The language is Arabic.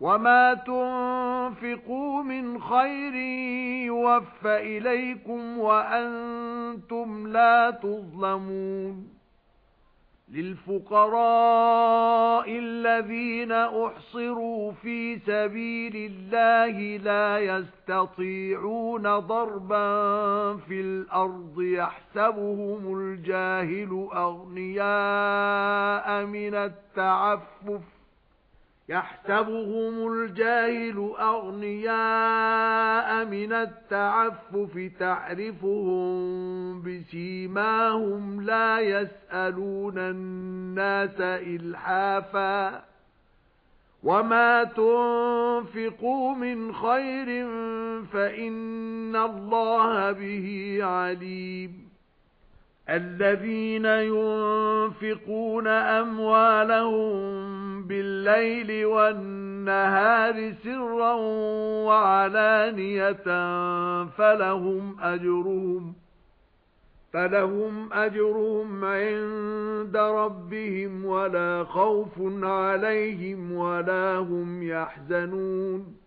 وَمَا تُنفِقُوا مِنْ خَيْرٍ يُوَفَّ إِلَيْكُمْ وَأَنْتُمْ لَا تُظْلَمُونَ لِلْفُقَرَاءِ الَّذِينَ أُحْصِرُوا فِي سَبِيلِ اللَّهِ لَا يَسْتَطِيعُونَ ضَرْبًا فِي الْأَرْضِ يَحْسَبُهُمُ الْجَاهِلُ أَغْنِيَاءَ مِنَ التَّعَفُّفِ يَحْسَبُهُمُ الْجَاهِلُ أَغْنِيَاءَ مِنَ التَّعَفُّفِ تَعْرِفُهُم بِسِيمَاهُمْ لَا يَسْأَلُونَ النَّاسَ إِلْحَافًا. وَمَا تُنفِقُوا مِنْ خَيْرٍ فَإِنَّ اللَّهَ بِهِ عَلِيمٌ. الَّذِينَ يُنفِقُونَ أَمْوَالَهُم بِاللَّيْلِ وَالنَّهَارِ سِرًّا وَعَلَانِيَةً فَلَهُمْ أَجْرُهُمْ فَلَهُمْ أَجْرُهُمْ عِندَ رَبِّهِمْ وَلَا خَوْفٌ عَلَيْهِمْ وَلَا هُمْ يَحْزَنُونَ